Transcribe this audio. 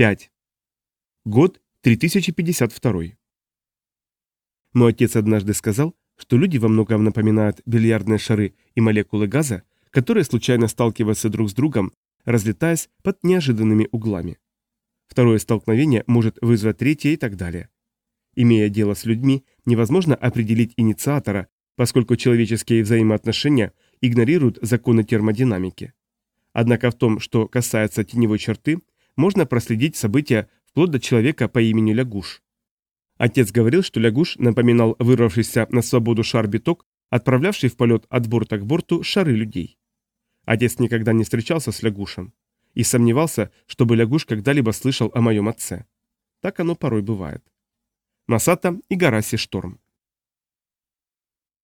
5. Год 3052. Мой отец однажды сказал, что люди во многом напоминают бильярдные шары и молекулы газа, которые случайно сталкиваются друг с другом, разлетаясь под неожиданными углами. Второе столкновение может вызвать третье и так далее. Имея дело с людьми, невозможно определить инициатора, поскольку человеческие взаимоотношения игнорируют законы термодинамики. Однако в том, что касается теневой черты – можно проследить события вплоть до человека по имени Лягуш. Отец говорил, что Лягуш напоминал вырвавшийся на свободу шар-биток, отправлявший в полет от борта к борту шары людей. Отец никогда не встречался с Лягушем и сомневался, чтобы Лягуш когда-либо слышал о моем отце. Так оно порой бывает. Масата и Гараси Шторм.